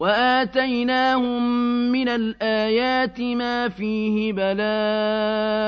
وَآتَيْنَاهُم مِّنَ الْآيَاتِ مَا فِيهِ بَلَاءٌ